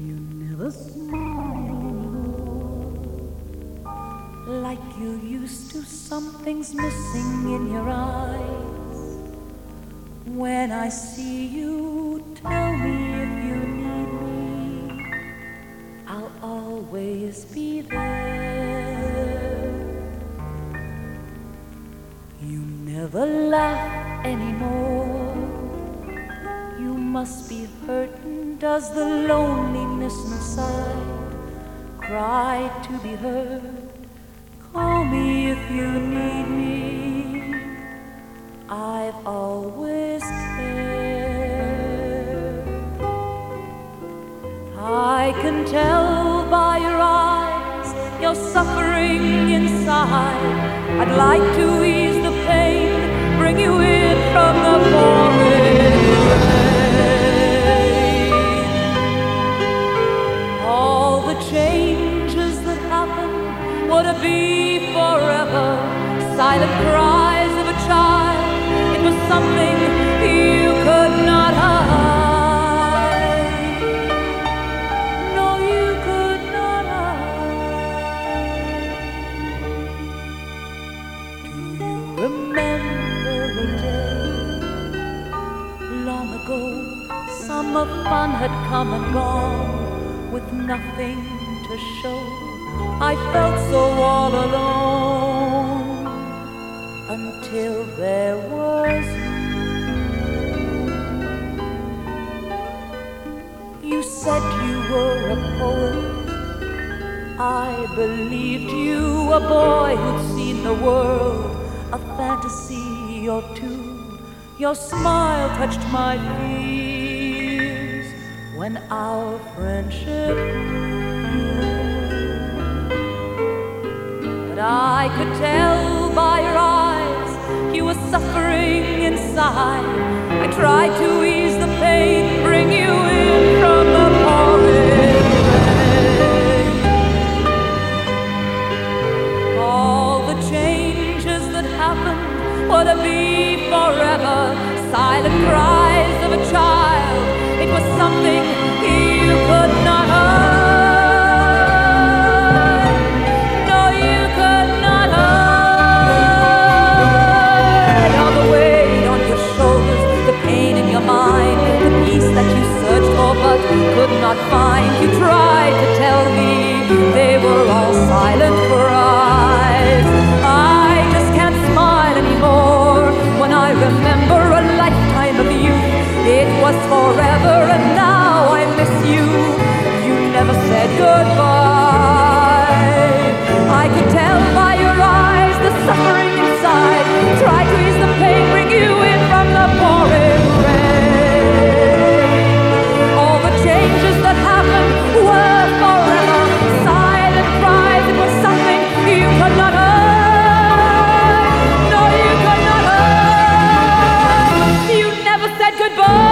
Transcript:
You never smile anymore like you used to. Something's missing in your eyes. When I see you, tell me if you need me. I'll always be there. You never laugh anymore. You must be hurt does the loneliness inside cry to be heard? Call me if you need me. I've always cared. I can tell by your eyes you're suffering inside. I'd like to ease the pain, bring you in from the pouring would it be forever? Silent cries of a child. It was something you could not hide. No, you could not hide. Do you remember a day long ago? Summer fun had come and gone with nothing to show. I felt so all alone until there was you. You said you were a poet. I believed you, a boy who'd seen the world, a fantasy or two. Your smile touched my fears when our friendship grew. I could tell by your eyes you were suffering inside. I tried to ease the pain, bring you in from the pouring rain. All the changes that happened would it be forever? Silent cries not find you try. goodbye.